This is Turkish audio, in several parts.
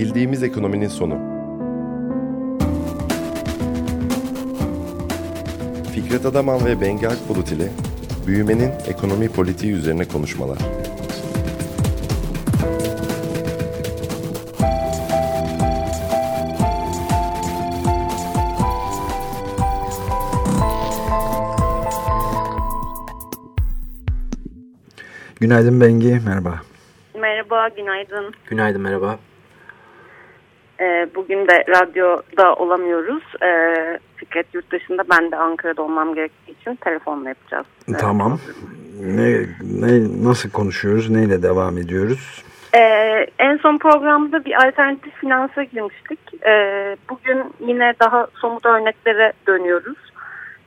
Bildiğimiz ekonominin sonu. Fikret Adaman ve Bengi Akbulut ile büyümenin ekonomi politiği üzerine konuşmalar. Günaydın Bengi, merhaba. Merhaba, günaydın. Günaydın, merhaba. Ee, bugün de radyoda olamıyoruz. Ee, Fikret yurt dışında, ben de Ankara'da olmam gerektiği için telefonla yapacağız. Tamam. Ne, ne, nasıl konuşuyoruz, neyle devam ediyoruz? Ee, en son programda bir alternatif finansa girmiştik. Ee, bugün yine daha somut örneklere dönüyoruz.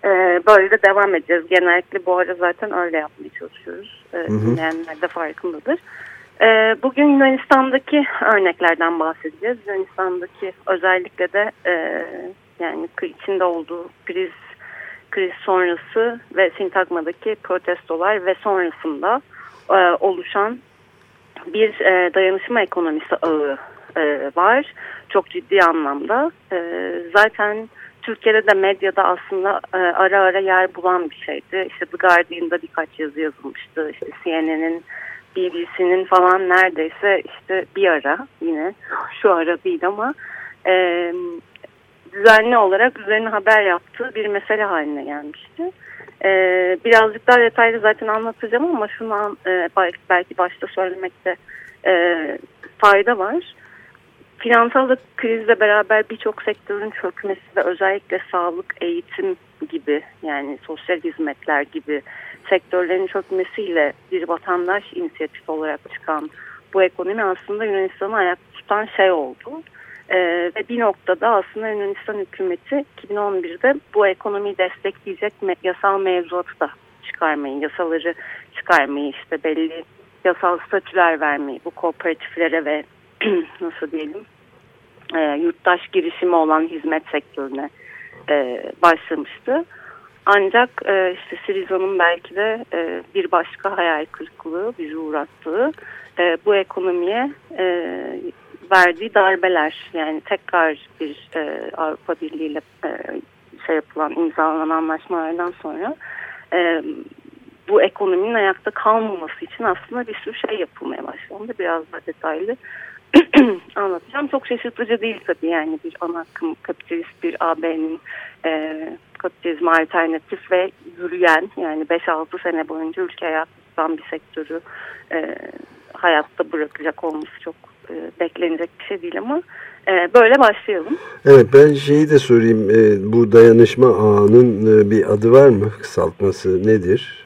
Ee, böyle de devam edeceğiz. Genellikle bu ara zaten öyle yapmaya çalışıyoruz. Ee, dinleyenler de farkındadır. Ee, bugün Yunanistan'daki örneklerden bahsedeceğiz. Yunanistan'daki özellikle de e, yani içinde olduğu kriz kriz sonrası ve Sintagma'daki protestolar ve sonrasında e, oluşan bir e, dayanışma ekonomisi ağı var. Çok ciddi anlamda. Zaten Türkiye'de de medyada aslında ara ara yer bulan bir şeydi. İşte The Guardian'da birkaç yazı yazılmıştı. İşte CNN'in, BBC'nin falan neredeyse işte bir ara yine şu ara değil ama e, düzenli olarak üzerine haber yaptığı bir mesele haline gelmişti. E, birazcık daha detaylı zaten anlatacağım ama şunu e, belki başta söylemekte e, fayda var. Finansal krizle beraber birçok sektörün çökmesi ve özellikle sağlık, eğitim gibi yani sosyal hizmetler gibi sektörlerin çökmesiyle bir vatandaş inisiyatif olarak çıkan bu ekonomi aslında Yunanistan'ı ayakta tutan şey oldu. Ee, ve bir noktada aslında Yunanistan hükümeti 2011'de bu ekonomiyi destekleyecek me yasal mevzuatı da çıkarmayı, yasaları çıkarmayı işte belli yasal statüler vermeyi bu kooperatiflere ve nasıl diyelim e, yurttaş girişimi olan hizmet sektörüne e, başlamıştı. Ancak e, işte Siriza'nın belki de e, bir başka hayal kırıklığı bizi uğrattığı e, bu ekonomiye e, verdiği darbeler yani tekrar bir e, Avrupa Birliği ile e, şey yapılan imzalanan anlaşmalardan sonra e, bu ekonominin ayakta kalmaması için aslında bir sürü şey yapılmaya başlandı. Biraz daha detaylı anlatacağım. Çok şaşırtıcı değil tabii yani bir ana akım kapitalist bir AB'nin e, kapitalizme alternatif ve yürüyen yani 5-6 sene boyunca ülke hayatından bir sektörü e, hayatta bırakacak olması çok e, beklenecek bir şey değil ama e, böyle başlayalım. Evet ben şeyi de sorayım e, bu dayanışma ağının e, bir adı var mı kısaltması nedir?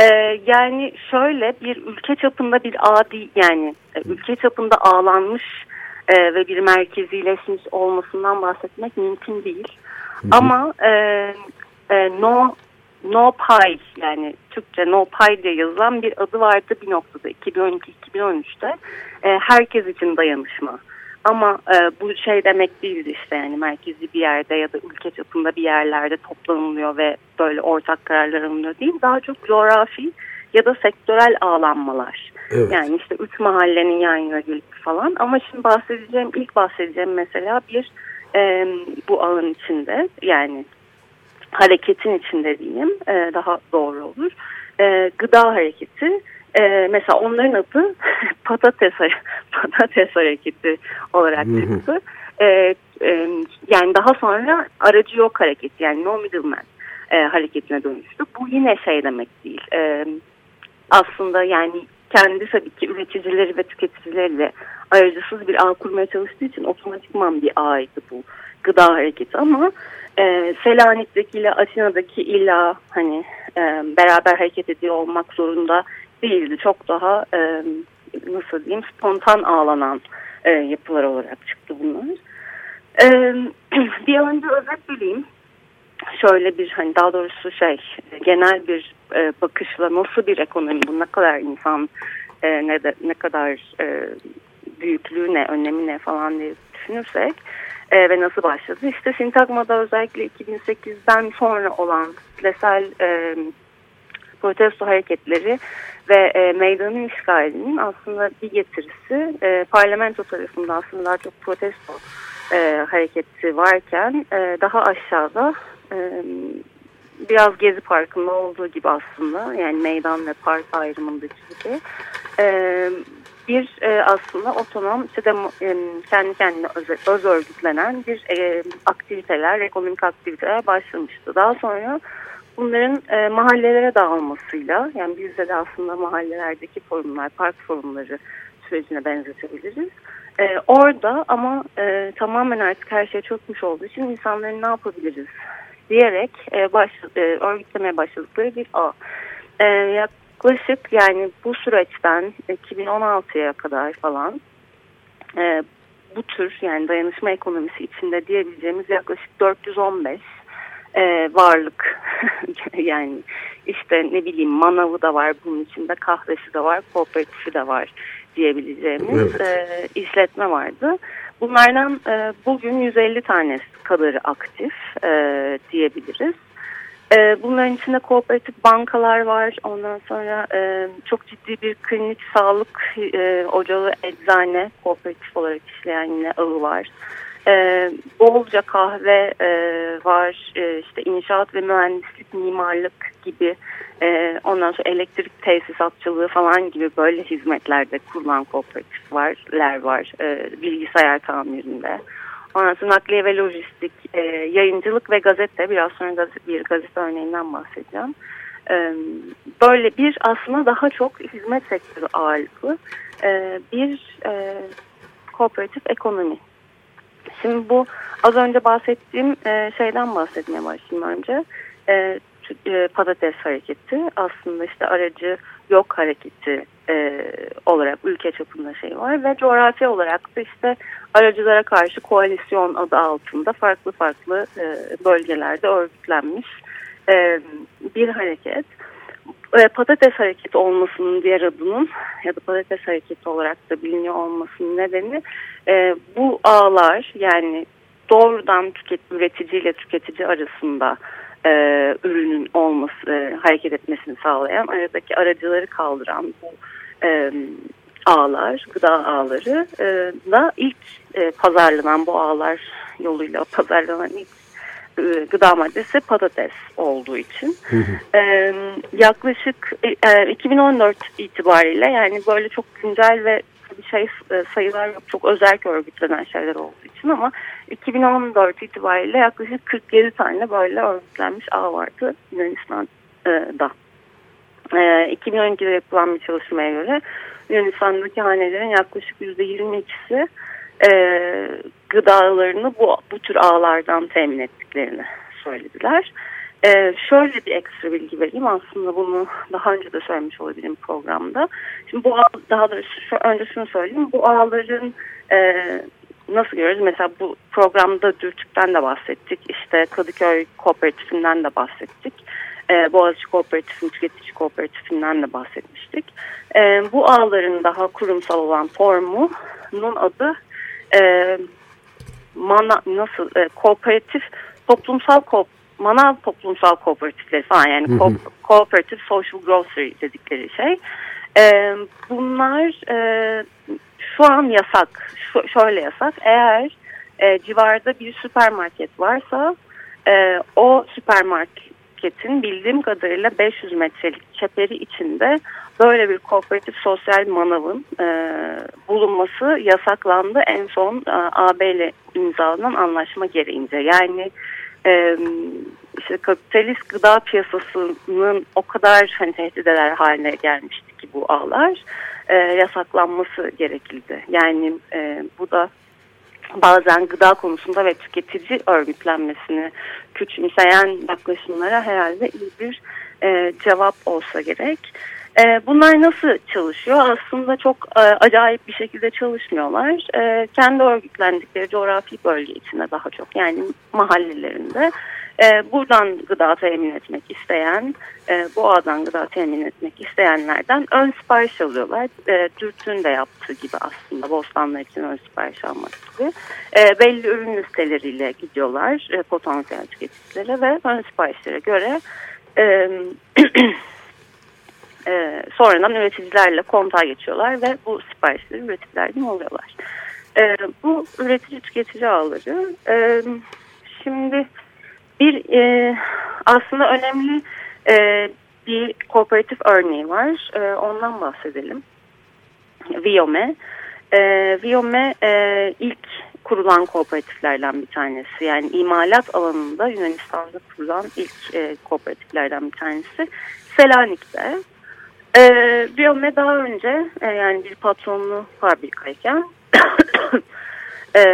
Ee, yani şöyle bir ülke çapında bir değil yani e, ülke çapında ağlanmış e, ve bir merkezileşmiş olmasından bahsetmek mümkün değil. Hı hı. Ama e, e, no no pay yani Türkçe no pay diye yazılan bir adı vardı bir noktada 2012-2013'te e, herkes için dayanışma. Ama e, bu şey demek değildi işte yani merkezi bir yerde ya da ülke çapında bir yerlerde toplanılıyor ve böyle ortak kararlar alınıyor değil. Daha çok coğrafi ya da sektörel ağlanmalar. Evet. Yani işte üç mahallenin yan yana gelip falan. Ama şimdi bahsedeceğim, ilk bahsedeceğim mesela bir e, bu ağın içinde yani hareketin içinde diyeyim e, daha doğru olur. E, gıda hareketi ee, mesela onların adı patates, patates hareketi olarak çıktı. Ee, e, yani daha sonra aracı yok hareketi yani no middleman e, hareketine dönüştü. Bu yine şey demek değil. E, aslında yani kendi tabii ki üreticileri ve tüketicileriyle aracısız bir ağ kurmaya çalıştığı için otomatikman bir ağydı bu gıda hareketi ama e, Selanik'teki ile Atina'daki illa hani e, beraber hareket ediyor olmak zorunda değildi. Çok daha e, nasıl diyeyim spontan ağlanan e, yapılar olarak çıktı bunlar. E, bir önce özetleyeyim. Şöyle bir hani daha doğrusu şey genel bir e, bakışla nasıl bir ekonomi bu ne kadar insan e, ne de ne kadar e, büyüklüğü ne önemi ne falan diye düşünürsek e, ve nasıl başladı. İşte Sintagma'da özellikle 2008'den sonra olan kitlesel e, protesto hareketleri ve e, meydanın işgalinin aslında bir getirisi e, parlamento tarafında aslında daha çok protesto e, hareketi varken e, daha aşağıda e, biraz Gezi Parkı'nda olduğu gibi aslında yani meydan ve park ayrımındaki gibi e, bir e, aslında otonom işte de, e, kendi kendine öz, öz örgütlenen bir e, aktiviteler, ekonomik aktiviteler başlamıştı. Daha sonra bunların e, mahallelere dağılmasıyla yani bizde de aslında mahallelerdeki forumlar, park forumları sürecine benzetebiliriz. E, orada ama e, tamamen artık her şey çökmüş olduğu için insanların ne yapabiliriz diyerek e, baş, e, örgütlemeye başladıkları bir ağ. E, yaklaşık yani bu süreçten 2016'ya kadar falan e, bu tür yani dayanışma ekonomisi içinde diyebileceğimiz yaklaşık 415 e, varlık yani işte ne bileyim manavı da var bunun içinde kahvesi de var kooperatifi de var diyebileceğimiz evet. e, işletme vardı. Bunlardan e, bugün 150 tanesi kadarı aktif e, diyebiliriz. E, bunların içinde kooperatif bankalar var. Ondan sonra e, çok ciddi bir klinik sağlık e, ocağı eczane kooperatif olarak işleyen yine ağı var. E, bolca kahve e, var, e, işte inşaat ve mühendislik, mimarlık gibi, e, ondan sonra elektrik tesisatçılığı falan gibi böyle hizmetlerde kurulan kooperatifler var, e, bilgisayar tamirinde. Ondan sonra nakliye ve lojistik, e, yayıncılık ve gazete, biraz sonra gazete, bir gazete örneğinden bahsedeceğim. E, böyle bir aslında daha çok hizmet sektörü ağırlıklı e, bir e, kooperatif ekonomi Şimdi bu az önce bahsettiğim e, şeyden bahsetmeye başlayayım önce. E, e, patates hareketi aslında işte aracı yok hareketi e, olarak ülke çapında şey var ve coğrafi olarak da işte aracılara karşı koalisyon adı altında farklı farklı bölgelerde örgütlenmiş bir hareket. E, patates hareketi olmasının diğer adının ya da patates hareketi olarak da biliniyor olmasının nedeni e, bu ağlar yani doğrudan tüket, üreticiyle tüketici arasında e, ürünün olması, e, hareket etmesini sağlayan, aradaki aracıları kaldıran bu e, ağlar, gıda ağları e, da ilk e, pazarlanan bu ağlar yoluyla pazarlanan ilk gıda maddesi patates olduğu için e, yaklaşık e, 2014 itibariyle yani böyle çok güncel ve bir şey e, sayılar yok çok özel örgütlenen şeyler olduğu için ama 2014 itibariyle yaklaşık 47 tane böyle örgütlenmiş ağ vardı Yunanistan'da. E, 2012'de yapılan bir çalışmaya göre Yunanistan'daki hanelerin yaklaşık %22'si e, gıdalarını bu, bu tür ağlardan temin ettiklerini söylediler. Ee, şöyle bir ekstra bilgi vereyim aslında bunu daha önce de söylemiş olabilirim programda. Şimdi bu ağ, daha doğrusu şu, önce şunu söyleyeyim bu ağların e, nasıl görüyoruz? Mesela bu programda Dürtük'ten de bahsettik işte Kadıköy Kooperatifinden de bahsettik. E, Boğaziçi Kooperatif'in tüketici kooperatifinden de bahsetmiştik. E, bu ağların daha kurumsal olan formunun adı e, mana, nasıl e, kooperatif toplumsal ko manav toplumsal kooperatifleri falan yani hı hı. cooperative social grocery dedikleri şey. E, bunlar e, şu an yasak. Şu, şöyle yasak. Eğer e, civarda bir süpermarket varsa e, o süpermarketin bildiğim kadarıyla 500 metrelik çeperi içinde böyle bir kooperatif sosyal manavın e, bulunması yasaklandı en son e, AB ile imzalanan anlaşma gereğince. Yani e, işte kapitalist gıda piyasasının o kadar hani tehdit eder haline gelmişti ki bu ağlar e, yasaklanması gerekildi. Yani e, bu da bazen gıda konusunda ve tüketici örgütlenmesini küçümseyen yaklaşımlara herhalde iyi bir e, cevap olsa gerek. E, bunlar nasıl çalışıyor? Aslında çok e, acayip bir şekilde çalışmıyorlar. E, kendi örgütlendikleri coğrafi bölge içinde daha çok yani mahallelerinde e, buradan gıda temin etmek isteyen, e, bu ağdan gıda temin etmek isteyenlerden ön sipariş alıyorlar. E, Dürt'ün de yaptığı gibi aslında Bostanlar için ön sipariş almak gibi. E, belli ürün listeleriyle gidiyorlar e, potansiyel tüketicilere ve ön siparişlere göre... E, e, sonradan üreticilerle kontağa geçiyorlar ve bu siparişleri üreticilerden alıyorlar. E, bu üretici tüketici ağları e, şimdi bir e, aslında önemli e, bir kooperatif örneği var. E, ondan bahsedelim. Viome. E, Viome e, ilk kurulan kooperatiflerden bir tanesi. Yani imalat alanında Yunanistan'da kurulan ilk e, kooperatiflerden bir tanesi. Selanik'te. E, Viome daha önce e, yani bir patronlu fabrikayken e,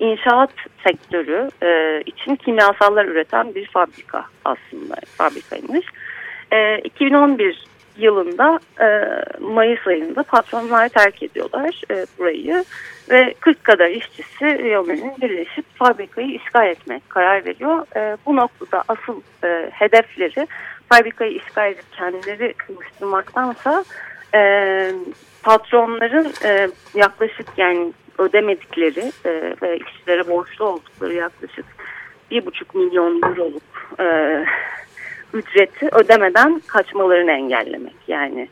inşaat sektörü e, için kimyasallar üreten bir fabrika aslında fabrikaymış. E, 2011 yılında e, Mayıs ayında patronlar terk ediyorlar e, burayı ve 40 kadar işçisi Riomen'in birleşip fabrikayı işgal etmek karar veriyor. E, bu noktada asıl e, hedefleri fabrikayı işgal edip kendileri oluşturmaktansa e, patronların e, yaklaşık yani ödemedikleri e, ve işçilere borçlu oldukları yaklaşık bir buçuk milyon euroluk e, ücreti ödemeden kaçmalarını engellemek. Yani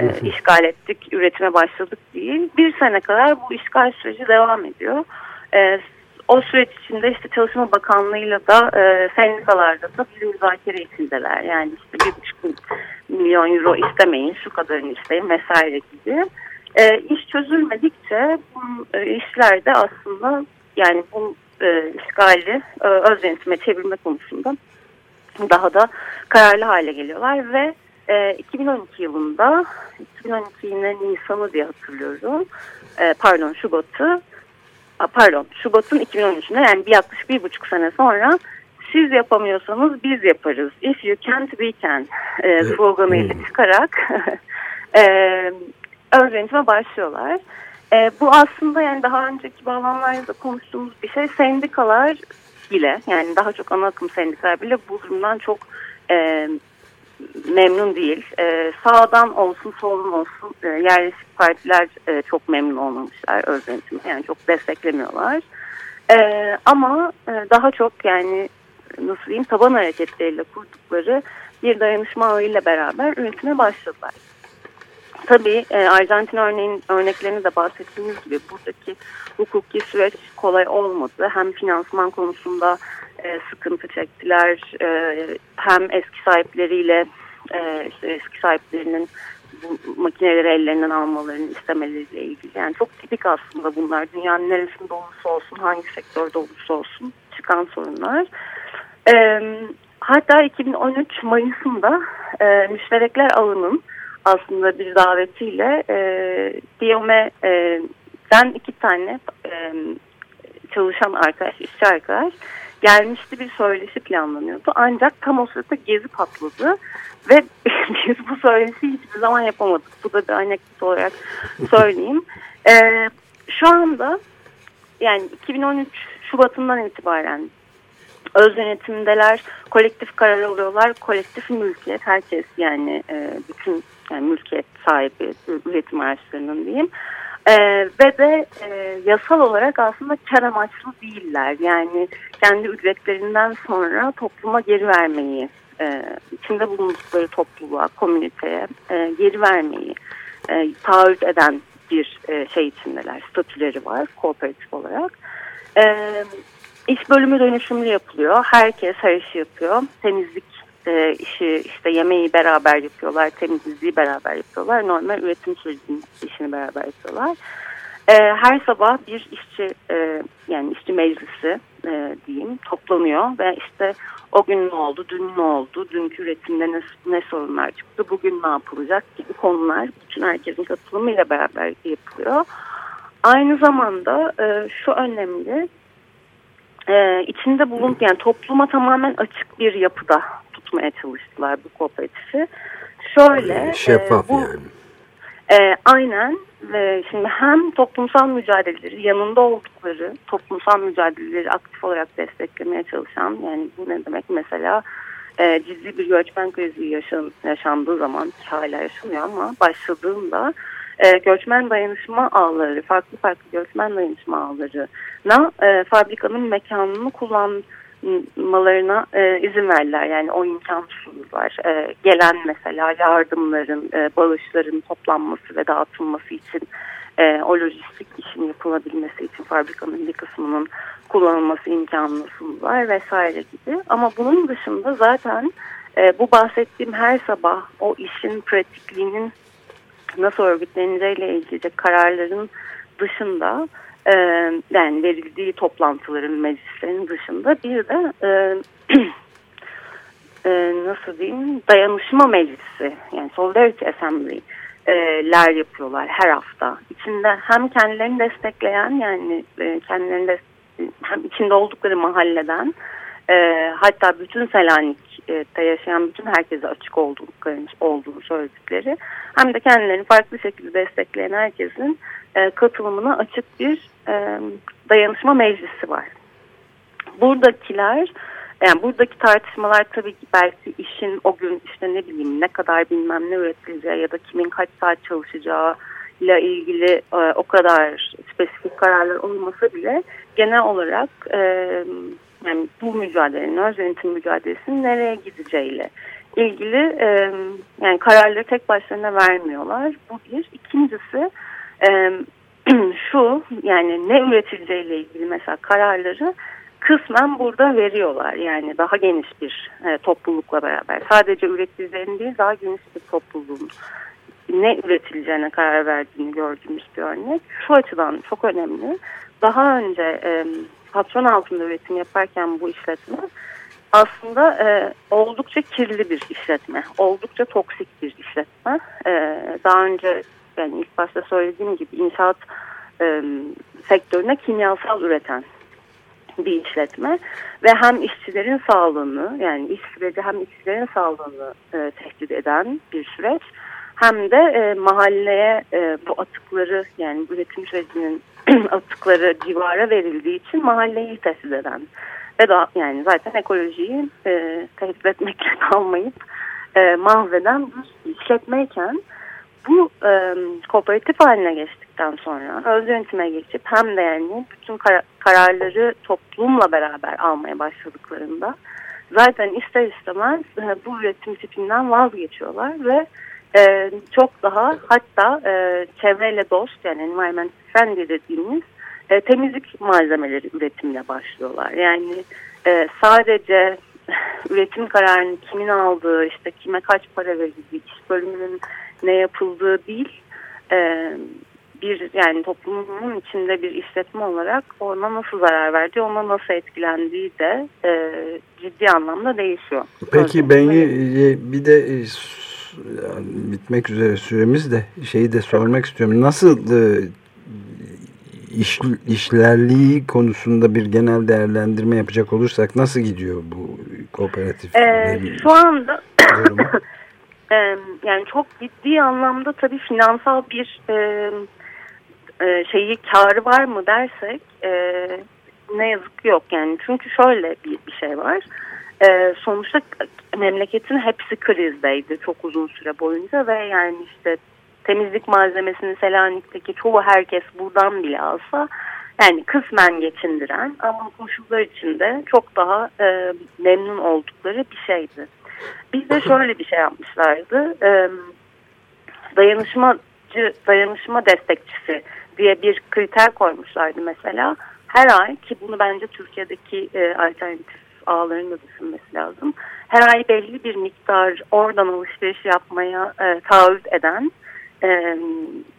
e, işgal ettik, üretime başladık değil. Bir sene kadar bu işgal süreci devam ediyor. E, o süreç içinde işte Çalışma Bakanlığı'yla da e, sendikalarda da bir müzakere içindeler. Yani işte bir buçuk milyon euro istemeyin, şu kadarını isteyin vesaire gibi. E, iş çözülmedikçe bu e, işler de aslında yani bu e, işgali e, öz yönetime çevirme konusunda daha da kararlı hale geliyorlar ve e, 2012 yılında 2012 yine Nisan'ı diye hatırlıyorum e, pardon Şubat'ı pardon Şubat'ın 2013'ünde yani bir yaklaşık bir buçuk sene sonra siz yapamıyorsanız biz yaparız. If you can't we can e, sloganıyla çıkarak e, öğrenime başlıyorlar. E, bu aslında yani daha önceki bağlamlarda konuştuğumuz bir şey sendikalar bile yani daha çok ana akım sendikalar bile bu durumdan çok e, memnun değil. E, sağdan olsun soldan olsun e, yerleşik partiler e, çok memnun olmamışlar öz yönetime yani çok desteklemiyorlar. E, ama e, daha çok yani nasıl diyeyim taban hareketleriyle kurdukları bir dayanışma ağıyla beraber üretime başladılar. Tabii e, Arjantin örneğin örneklerini de bahsettiğimiz gibi buradaki hukuki süreç kolay olmadı. Hem finansman konusunda e, sıkıntı çektiler e, hem eski sahipleriyle e, işte eski sahiplerinin bu makineleri ellerinden almalarını istemeleriyle ilgili. Yani çok tipik aslında bunlar. Dünyanın neresinde olursa olsun, hangi sektörde olursa olsun çıkan sorunlar. E, hatta 2013 Mayıs'ında e, müşterekler ağının aslında bir davetiyle e, Diome'den iki tane e, çalışan arkadaş, işçi arkadaş gelmişti bir söyleşi planlanıyordu. Ancak tam o sırada gezi patladı ve biz bu söyleşi hiçbir zaman yapamadık. Bu da bir anekdot olarak söyleyeyim. E, şu anda yani 2013 Şubat'ından itibaren öz yönetimdeler, kolektif karar alıyorlar, kolektif mülkiyet herkes yani e, bütün yani mülkiyet sahibi üretim araçlarının diyeyim. Ee, ve de e, yasal olarak aslında kar amaçlı değiller. Yani kendi ücretlerinden sonra topluma geri vermeyi, e, içinde bulundukları topluluğa, komüniteye e, geri vermeyi e, taahhüt eden bir e, şey içindeler. Statüleri var kooperatif olarak. E, iş bölümü dönüşümlü yapılıyor. Herkes her işi yapıyor. Temizlik e, işi işte yemeği beraber yapıyorlar, temizliği beraber yapıyorlar. Normal üretim sürecinin işini beraber yapıyorlar. E, her sabah bir işçi e, yani işçi meclisi e, diyeyim toplanıyor ve işte o gün ne oldu, dün ne oldu, dünkü üretimde ne, ne sorunlar çıktı, bugün ne yapılacak gibi konular bütün herkesin katılımıyla beraber yapılıyor. Aynı zamanda e, şu önemli, e, içinde bulun yani topluma tamamen açık bir yapıda tutmaya çalıştılar bu kooperatifi. Şöyle şeffaf e, bu, yani. E, aynen ve şimdi hem toplumsal mücadeleleri yanında oldukları toplumsal mücadeleleri aktif olarak desteklemeye çalışan yani bu ne demek mesela e, ciddi bir göçmen krizi yaşan, yaşandığı zaman hala yaşanıyor ama başladığında e, göçmen dayanışma ağları, farklı farklı göçmen dayanışma ağlarına e, fabrikanın mekanını kullan malarına e, izin verdiler. Yani o imkan sundular. E, gelen mesela yardımların, e, bağışların toplanması ve dağıtılması için e, o lojistik işin yapılabilmesi için fabrikanın bir kısmının kullanılması imkanını sundular vesaire gibi. Ama bunun dışında zaten e, bu bahsettiğim her sabah o işin pratikliğinin nasıl örgütleneceğiyle ilgili kararların dışında e, yani verildiği toplantıların meclislerin dışında bir de e, e, nasıl diyeyim dayanışma meclisi yani Solidarity Assembly ler yapıyorlar her hafta. İçinde hem kendilerini destekleyen yani e, kendilerini de, hem içinde oldukları mahalleden e, hatta bütün Selanik'te yaşayan bütün herkese açık olduklarını, olduğunu söyledikleri hem de kendilerini farklı şekilde destekleyen herkesin e, katılımına açık bir e, dayanışma meclisi var. Buradakiler yani buradaki tartışmalar tabii ki belki işin o gün işte ne bileyim ne kadar bilmem ne üretileceği ya da kimin kaç saat çalışacağı ile ilgili e, o kadar spesifik kararlar olmasa bile genel olarak e, yani bu mücadelenin, öz yönetim mücadelesinin nereye gideceğiyle ilgili e, yani kararları tek başlarına vermiyorlar. Bu bir. İkincisi e, şu yani ne üretileceğiyle ilgili mesela kararları kısmen burada veriyorlar. Yani daha geniş bir e, toplulukla beraber. Sadece üreticilerin değil daha geniş bir topluluğun ne üretileceğine karar verdiğini gördüğümüz bir örnek. Şu açıdan çok önemli. Daha önce e, patron altında üretim yaparken bu işletme aslında e, oldukça kirli bir işletme. Oldukça toksik bir işletme. E, daha önce yani ilk başta söylediğim gibi inşaat e, sektörüne kimyasal üreten bir işletme ve hem işçilerin sağlığını yani iş süreci hem işçilerin sağlığını e, tehdit eden bir süreç hem de e, mahalleye e, bu atıkları yani üretim sürecinin atıkları civara verildiği için mahalleyi tehdit eden ve da yani zaten ekolojiyi e, tehdit etmekle kalmayıp e, mahveden işletmeyken bu e, kooperatif haline geçtikten sonra öz yönetime geçip hem de yani bütün kar kararları toplumla beraber almaya başladıklarında zaten ister istemez e, bu üretim tipinden vazgeçiyorlar ve e, çok daha hatta e, çevreyle dost yani environment friendly dediğimiz e, temizlik malzemeleri üretimine başlıyorlar. Yani e, sadece üretim kararını kimin aldığı, işte kime kaç para verildiği, iş bölümünün ne yapıldığı değil, e, bir yani toplumun içinde bir işletme olarak ona nasıl zarar verdiği, ona nasıl etkilendiği de e, ciddi anlamda değişiyor. Peki ben bir de e, bitmek üzere süremiz de şeyi de sormak istiyorum. Nasıl e, iş, işlerliği konusunda bir genel değerlendirme yapacak olursak nasıl gidiyor bu kooperatif? Ee, şu anda yani çok ciddi anlamda tabii finansal bir e, e, şeyi karı var mı dersek e, ne yazık ki yok yani çünkü şöyle bir, bir şey var e, sonuçta memleketin hepsi krizdeydi çok uzun süre boyunca ve yani işte temizlik malzemesini Selanik'teki çoğu herkes buradan bile alsa yani kısmen geçindiren ama koşullar içinde çok daha e, memnun oldukları bir şeydi. Biz de şöyle bir şey yapmışlardı. E, dayanışmacı, dayanışma destekçisi diye bir kriter koymuşlardı mesela. Her ay ki bunu bence Türkiye'deki e, alternatif ağlarını düşünmesi lazım. Her ay belli bir miktar oradan alışveriş yapmaya e, taahhüt eden e,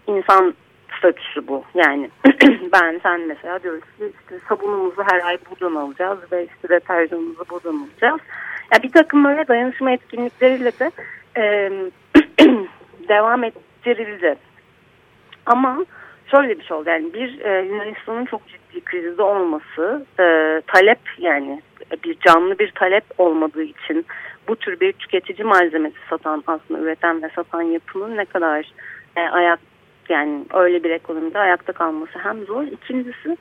insan statüsü bu. Yani ben sen mesela diyoruz ki işte sabunumuzu her ay buradan alacağız ve işte deterjanımızı buradan alacağız. Yani bir takım böyle dayanışma etkinlikleriyle de e, devam ettirildi. Ama şöyle bir şey oldu yani bir e, Yunanistan'ın çok ciddi krizde olması e, talep yani bir canlı bir talep olmadığı için bu tür bir tüketici malzemesi satan aslında üreten ve satan yapının ne kadar e, ayak yani öyle bir ekonomide ayakta kalması hem zor. İkincisi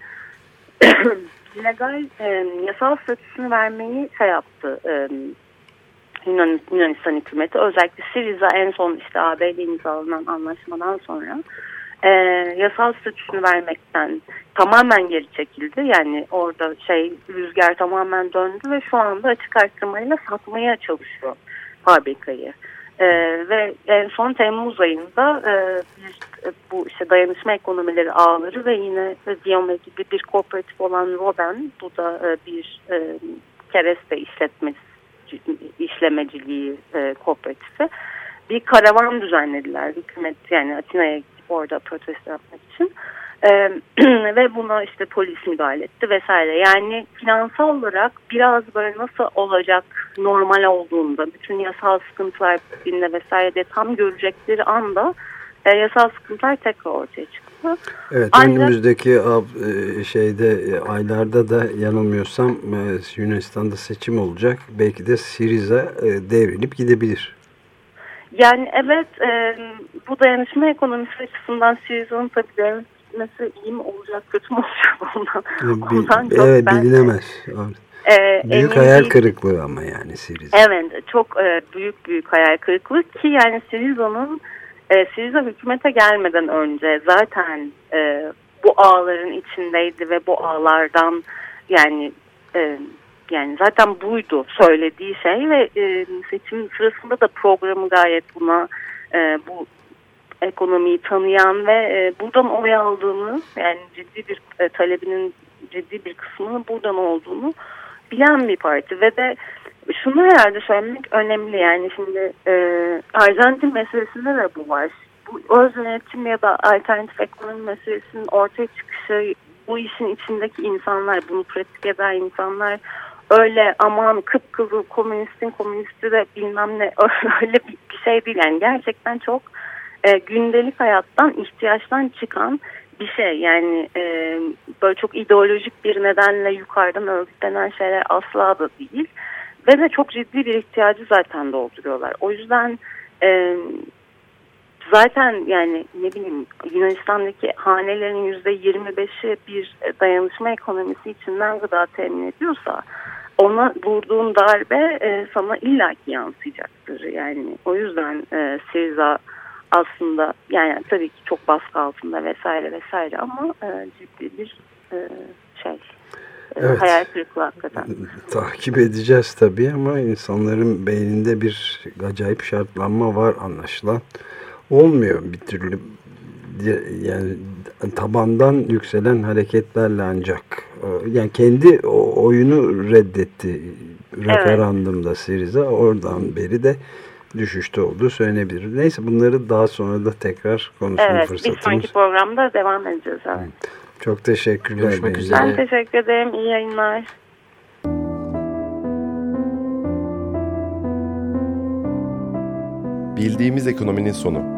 legal e, yasal statüsünü vermeyi şey yaptı e, Yunan, Yunanistan hükümeti. Özellikle Siriza en son işte AB'de imzalanan anlaşmadan sonra e, yasal statüsünü vermekten tamamen geri çekildi. Yani orada şey rüzgar tamamen döndü ve şu anda açık arttırmayla satmaya çalışıyor fabrikayı. Ee, ve en son Temmuz ayında e, bir, e, bu işte dayanışma ekonomileri ağları ve yine Diome gibi bir kooperatif olan Roben, bu da e, bir e, kereste işletmesi, işlemeciliği e, kooperatifi bir karavan düzenlediler hükümet yani Atina'ya orada protesto yapmak için. Ee, ve buna işte polis müdahale etti vesaire. Yani finansal olarak biraz böyle nasıl olacak normal olduğunda bütün yasal sıkıntılar birbirine vesaire de tam görecekleri anda e, yasal sıkıntılar tekrar ortaya çıktı. Evet Ancak, önümüzdeki e, şeyde e, aylarda da yanılmıyorsam e, Yunanistan'da seçim olacak. Belki de Siriza devrilip gidebilir. Yani evet bu dayanışma ekonomisi açısından Siriza'nın tabii devrilmesi iyi mi olacak kötü mü olacak ondan, ondan çok evet, bilinemez. Ee, büyük hayal kırıklığı ama yani Siriza. Evet çok e, büyük büyük hayal kırıklığı ki yani Siriza'nın e, Siriza hükümete gelmeden önce zaten e, bu ağların içindeydi ve bu ağlardan yani e, yani zaten buydu söylediği şey ve e, seçim sırasında da programı gayet buna e, bu ekonomiyi tanıyan ve e, buradan oy aldığını yani ciddi bir e, talebinin ciddi bir kısmının buradan olduğunu bilen bir parti ve de şunu herhalde söylemek önemli yani şimdi e, Arjantin meselesinde de bu var. Bu öz yönetim ya da alternatif ekonomi meselesinin ortaya çıkışı bu işin içindeki insanlar bunu pratik eden insanlar öyle aman kıpkızıl komünistin komünisti de bilmem ne öyle bir şey değil. Yani gerçekten çok e, gündelik hayattan ihtiyaçtan çıkan bir şey. Yani e, böyle çok ideolojik bir nedenle yukarıdan örgütlenen şeyler asla da değil. Ve de çok ciddi bir ihtiyacı zaten dolduruyorlar. O yüzden e, zaten yani ne bileyim Yunanistan'daki hanelerin yüzde yirmi beşi bir dayanışma ekonomisi içinden gıda temin ediyorsa ona vurduğun darbe e, sana illaki yansıyacaktır. Yani o yüzden e, Siriza aslında yani tabii ki çok baskı altında vesaire vesaire ama e, ciddi bir e, şey e, evet. hayal kırıklığı hakikaten. Takip edeceğiz tabii ama insanların beyninde bir acayip şartlanma var anlaşılan. Olmuyor bir türlü yani tabandan yükselen hareketlerle ancak yani kendi oyunu reddetti referandumda evet. Siriza oradan beri de düşüşte olduğu söylenebilir. Neyse bunları daha sonra da tekrar konuşma evet, fırsatımız. Evet bir sonraki programda devam edeceğiz. Evet. Çok teşekkürler. Görüşmek üzere. Ben teşekkür ederim. İyi yayınlar. Bildiğimiz ekonominin sonu.